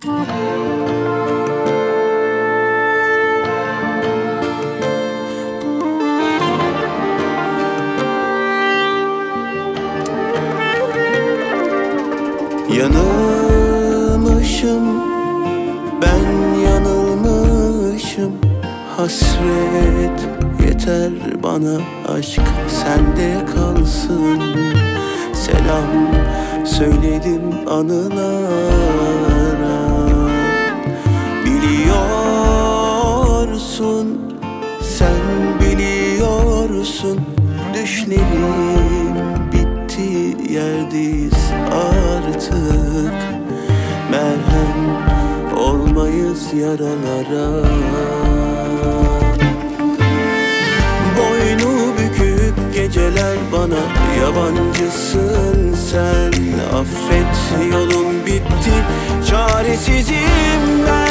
Yanılmışım ben yanılmışım. Hasret yeter bana aşk sende kalsın. Selam söyledim anılara biliyorsun Düşlerim bitti yerdeyiz artık. Merhem olmayız yaralara. Boynu bükük geceler bana yabancısın sen. Affet yolum bitti çaresizim ben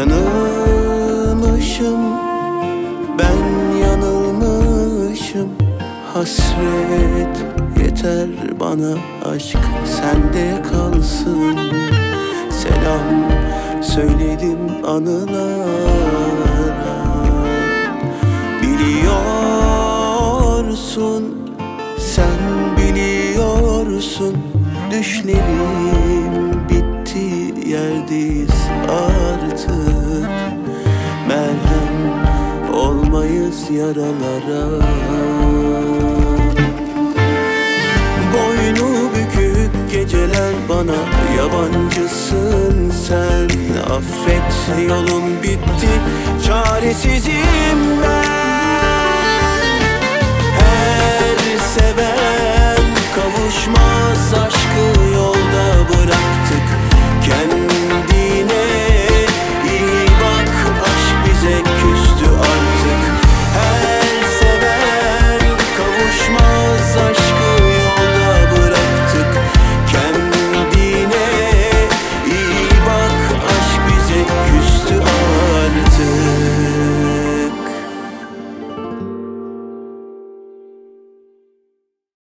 Yanılmışım ben yanılmışım. Hasret yeter bana aşk sende kalsın. Selam söyledim anılara. Biliyorsun sen biliyorsun. Düşlerim bitti yerdeyiz artık olmayız yaralara. Boynu bükük geceler bana yabancısın sen. Affet yolum bitti çaresizim ben